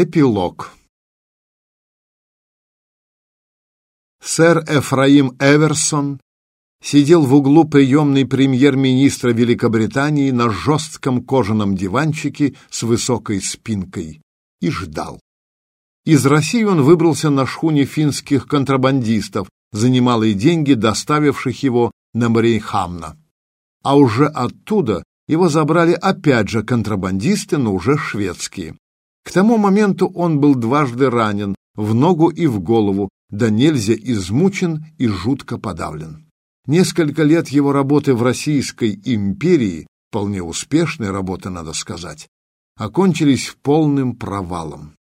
Эпилог Сэр Эфраим Эверсон сидел в углу приемной премьер-министра Великобритании на жестком кожаном диванчике с высокой спинкой и ждал. Из России он выбрался на шхуне финских контрабандистов за немалые деньги, доставивших его на Марейхамна. А уже оттуда его забрали опять же контрабандисты, но уже шведские. К тому моменту он был дважды ранен, в ногу и в голову, да нельзя измучен и жутко подавлен. Несколько лет его работы в Российской империи, вполне успешной работы, надо сказать, окончились полным провалом.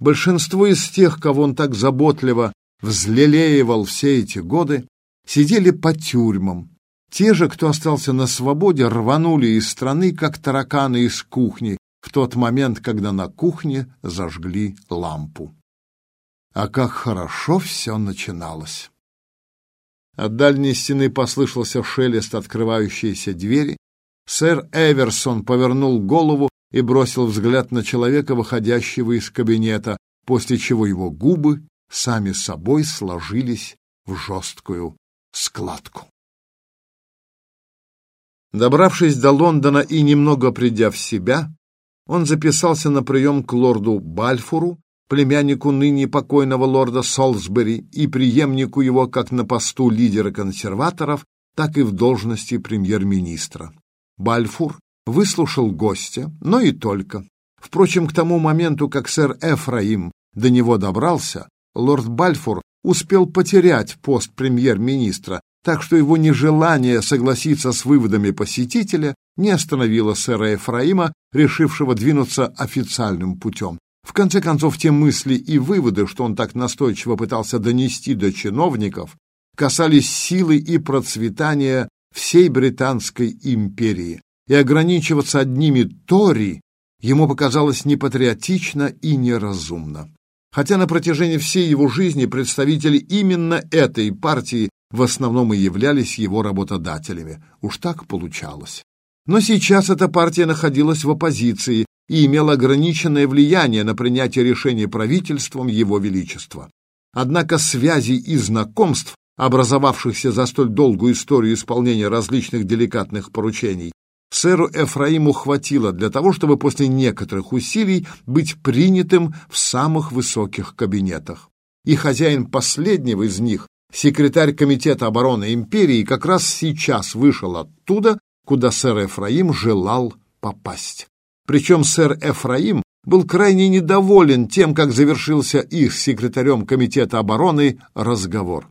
Большинство из тех, кого он так заботливо взлелеивал все эти годы, сидели по тюрьмам. Те же, кто остался на свободе, рванули из страны, как тараканы из кухни, в тот момент, когда на кухне зажгли лампу. А как хорошо все начиналось! От дальней стены послышался шелест открывающейся двери. Сэр Эверсон повернул голову и бросил взгляд на человека, выходящего из кабинета, после чего его губы сами собой сложились в жесткую складку. Добравшись до Лондона и немного придя в себя, он записался на прием к лорду Бальфуру, племяннику ныне покойного лорда Солсбери и преемнику его как на посту лидера консерваторов, так и в должности премьер-министра. Бальфур выслушал гостя, но и только. Впрочем, к тому моменту, как сэр Эфраим до него добрался, лорд Бальфур успел потерять пост премьер-министра, так что его нежелание согласиться с выводами посетителя не остановило сэра Ефраима, решившего двинуться официальным путем. В конце концов, те мысли и выводы, что он так настойчиво пытался донести до чиновников, касались силы и процветания всей Британской империи, и ограничиваться одними Тори ему показалось непатриотично и неразумно. Хотя на протяжении всей его жизни представители именно этой партии в основном и являлись его работодателями. Уж так получалось. Но сейчас эта партия находилась в оппозиции и имела ограниченное влияние на принятие решений правительством Его Величества. Однако связей и знакомств, образовавшихся за столь долгую историю исполнения различных деликатных поручений, сэру Эфраиму хватило для того, чтобы после некоторых усилий быть принятым в самых высоких кабинетах. И хозяин последнего из них, секретарь Комитета обороны империи, как раз сейчас вышел оттуда, куда сэр Эфраим желал попасть. Причем сэр Эфраим был крайне недоволен тем, как завершился их с секретарем Комитета обороны разговор.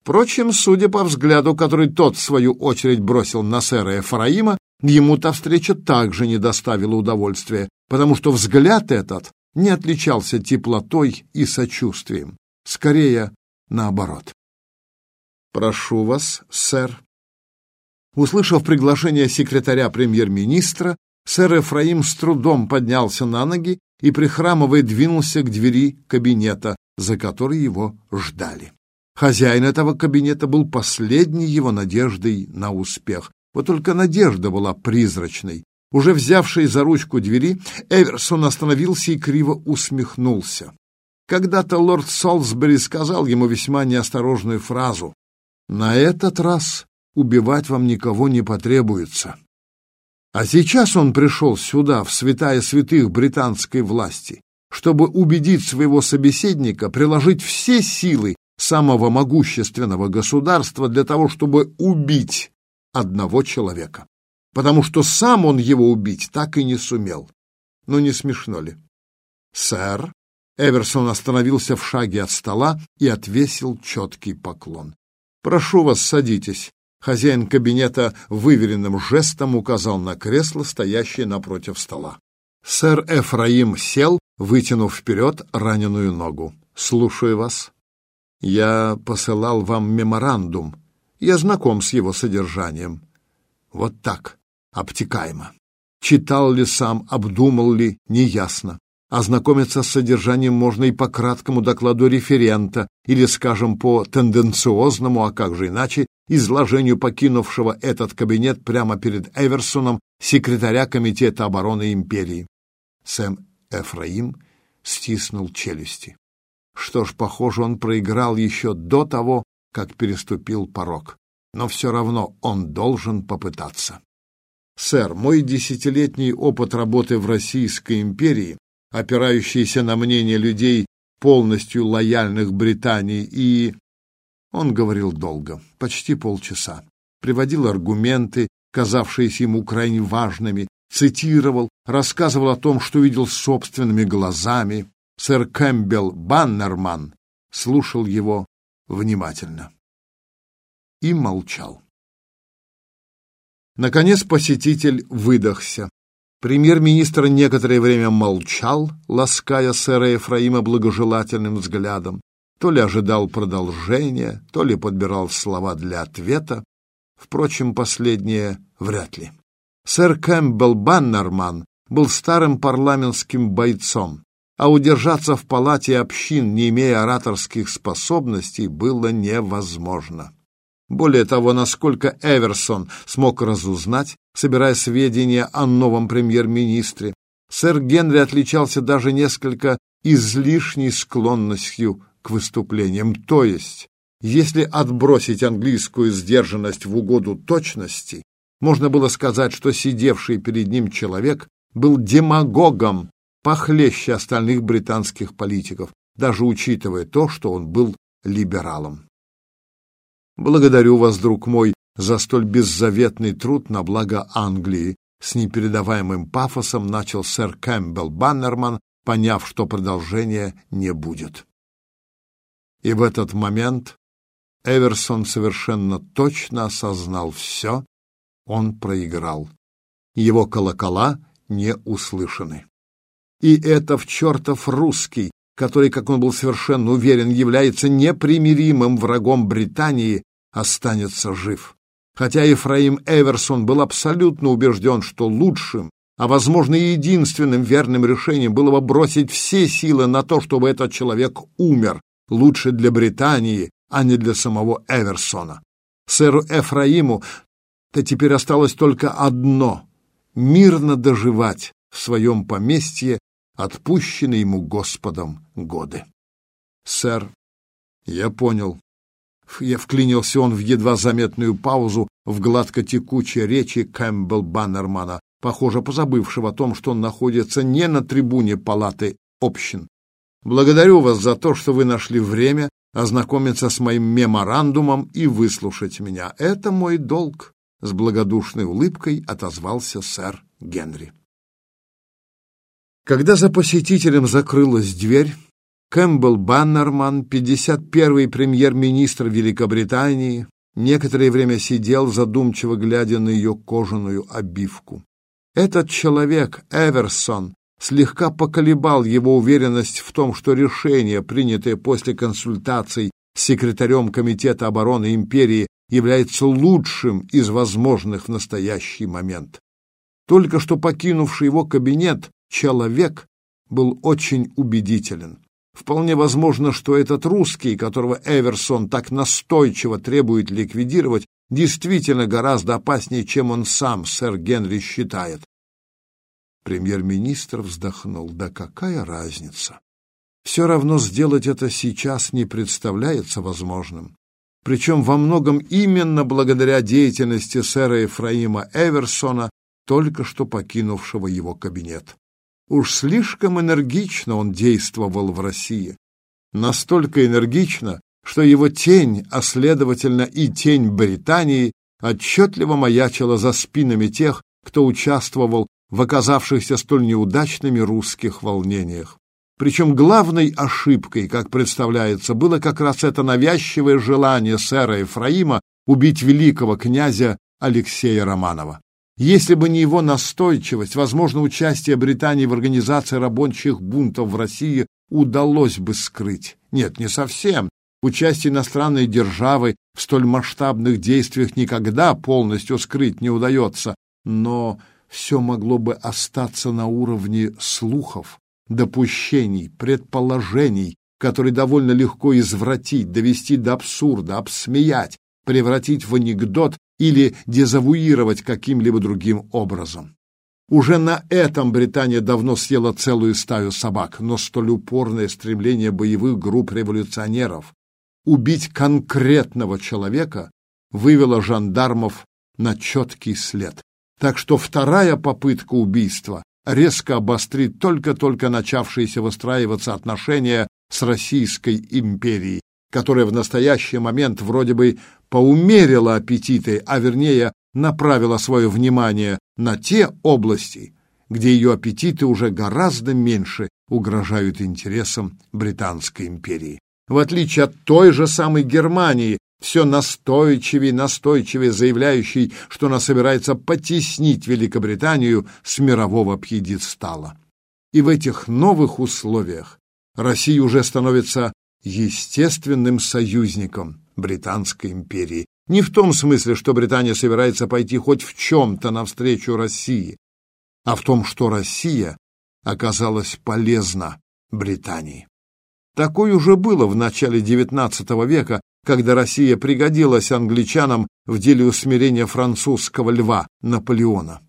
Впрочем, судя по взгляду, который тот, в свою очередь, бросил на сэра Эфраима, ему та встреча также не доставила удовольствия, потому что взгляд этот не отличался теплотой и сочувствием. Скорее, наоборот. «Прошу вас, сэр». Услышав приглашение секретаря премьер-министра, сэр Эфраим с трудом поднялся на ноги и, прихрамывая, двинулся к двери кабинета, за которой его ждали. Хозяин этого кабинета был последней его надеждой на успех. Вот только надежда была призрачной. Уже взявший за ручку двери, Эверсон остановился и криво усмехнулся. Когда-то лорд Солсбери сказал ему весьма неосторожную фразу на этот раз убивать вам никого не потребуется. А сейчас он пришел сюда, в святая святых британской власти, чтобы убедить своего собеседника приложить все силы самого могущественного государства для того, чтобы убить одного человека. Потому что сам он его убить так и не сумел. Ну, не смешно ли? «Сэр?» Эверсон остановился в шаге от стола и отвесил четкий поклон. «Прошу вас, садитесь». Хозяин кабинета выверенным жестом указал на кресло, стоящее напротив стола. Сэр Эфраим сел, вытянув вперед раненую ногу. «Слушаю вас. Я посылал вам меморандум. Я знаком с его содержанием. Вот так, обтекаемо. Читал ли сам, обдумал ли, неясно. Ознакомиться с содержанием можно и по краткому докладу референта, или, скажем, по тенденциозному, а как же иначе, изложению покинувшего этот кабинет прямо перед Эверсоном, секретаря Комитета обороны империи. Сэм Эфраим стиснул челюсти. Что ж, похоже, он проиграл еще до того, как переступил порог. Но все равно он должен попытаться. Сэр, мой десятилетний опыт работы в Российской империи, опирающийся на мнение людей, полностью лояльных Британии, и... Он говорил долго, почти полчаса, приводил аргументы, казавшиеся ему крайне важными, цитировал, рассказывал о том, что видел собственными глазами. Сэр Кэмпбелл Баннерман слушал его внимательно и молчал. Наконец посетитель выдохся. Премьер-министр некоторое время молчал, лаская сэра Ефраима благожелательным взглядом. То ли ожидал продолжения, то ли подбирал слова для ответа. Впрочем, последнее вряд ли. Сэр Кэмпбелл Баннерман был старым парламентским бойцом, а удержаться в палате общин, не имея ораторских способностей, было невозможно. Более того, насколько Эверсон смог разузнать, собирая сведения о новом премьер-министре, сэр Генри отличался даже несколько излишней склонностью к выступлениям. То есть, если отбросить английскую сдержанность в угоду точности, можно было сказать, что сидевший перед ним человек был демагогом похлеще остальных британских политиков, даже учитывая то, что он был либералом. Благодарю вас, друг мой, за столь беззаветный труд на благо Англии. С непередаваемым пафосом начал сэр Кэмпбелл Баннерман, поняв, что продолжения не будет. И в этот момент Эверсон совершенно точно осознал все, он проиграл. Его колокола не услышаны. И это в чертов русский, который, как он был совершенно уверен, является непримиримым врагом Британии, останется жив. Хотя Ефраим Эверсон был абсолютно убежден, что лучшим, а, возможно, единственным верным решением было бы бросить все силы на то, чтобы этот человек умер, лучше для Британии, а не для самого Эверсона. Сэру Эфраиму то теперь осталось только одно — мирно доживать в своем поместье отпущенные ему Господом годы. «Сэр, я понял», я вклинился он в едва заметную паузу в гладко-текучей речи Кэмпбелл Баннермана, похоже, позабывшего о том, что он находится не на трибуне палаты общин. Благодарю вас за то, что вы нашли время ознакомиться с моим меморандумом и выслушать меня. Это мой долг, — с благодушной улыбкой отозвался сэр Генри. Когда за посетителем закрылась дверь, Кэмпбелл Баннерман, 51-й премьер-министр Великобритании, некоторое время сидел, задумчиво глядя на ее кожаную обивку. Этот человек, Эверсон, слегка поколебал его уверенность в том, что решение, принятое после консультаций с секретарем Комитета обороны империи, является лучшим из возможных в настоящий момент. Только что покинувший его кабинет человек был очень убедителен. Вполне возможно, что этот русский, которого Эверсон так настойчиво требует ликвидировать, действительно гораздо опаснее, чем он сам, сэр Генри, считает. Премьер-министр вздохнул. Да какая разница? Все равно сделать это сейчас не представляется возможным. Причем во многом именно благодаря деятельности сэра Ефраима Эверсона, только что покинувшего его кабинет. Уж слишком энергично он действовал в России. Настолько энергично, что его тень, а следовательно и тень Британии, отчетливо маячила за спинами тех, кто участвовал в оказавшихся столь неудачными русских волнениях. Причем главной ошибкой, как представляется, было как раз это навязчивое желание сэра Ефраима убить великого князя Алексея Романова. Если бы не его настойчивость, возможно, участие Британии в организации рабочих бунтов в России удалось бы скрыть. Нет, не совсем. Участие иностранной державы в столь масштабных действиях никогда полностью скрыть не удается, но все могло бы остаться на уровне слухов, допущений, предположений, которые довольно легко извратить, довести до абсурда, обсмеять, превратить в анекдот или дезавуировать каким-либо другим образом. Уже на этом Британия давно съела целую стаю собак, но столь упорное стремление боевых групп революционеров убить конкретного человека вывело жандармов на четкий след. Так что вторая попытка убийства резко обострит только-только начавшиеся выстраиваться отношения с Российской империей, которая в настоящий момент вроде бы поумерила аппетиты, а вернее направила свое внимание на те области, где ее аппетиты уже гораздо меньше угрожают интересам Британской империи. В отличие от той же самой Германии, все настойчивее настойчивее заявляющей, что она собирается потеснить Великобританию с мирового пьедестала. И в этих новых условиях Россия уже становится естественным союзником Британской империи. Не в том смысле, что Британия собирается пойти хоть в чем-то навстречу России, а в том, что Россия оказалась полезна Британии. Такое уже было в начале XIX века, когда Россия пригодилась англичанам в деле усмирения французского льва Наполеона.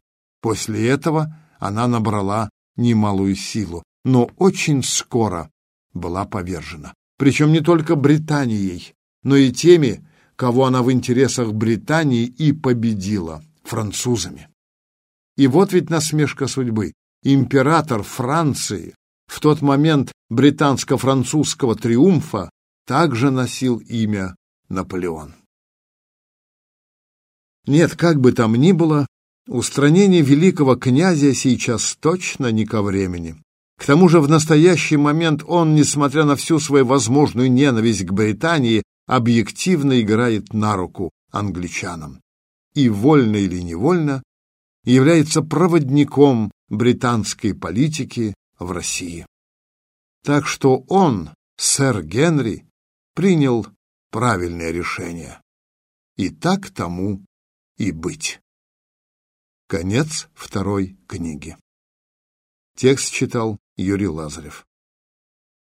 После этого она набрала немалую силу, но очень скоро была повержена. Причем не только Британией, но и теми, кого она в интересах Британии и победила — французами. И вот ведь насмешка судьбы. Император Франции в тот момент британско-французского триумфа также носил имя Наполеон. Нет, как бы там ни было, устранение великого князя сейчас точно не ко времени. К тому же в настоящий момент он, несмотря на всю свою возможную ненависть к Британии, объективно играет на руку англичанам. И вольно или невольно является проводником британской политики в России. Так что он, сэр Генри, принял правильное решение. И так тому и быть. Конец второй книги. Текст читал Юрий Лазарев.